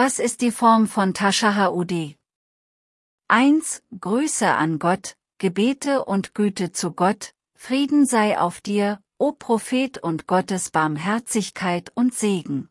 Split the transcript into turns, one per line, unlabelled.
Was ist die Form von Tashahud? 1. Grüße an Gott, Gebete und Güte zu Gott, Frieden sei auf dir, o Prophet und Gottes Barmherzigkeit und Segen.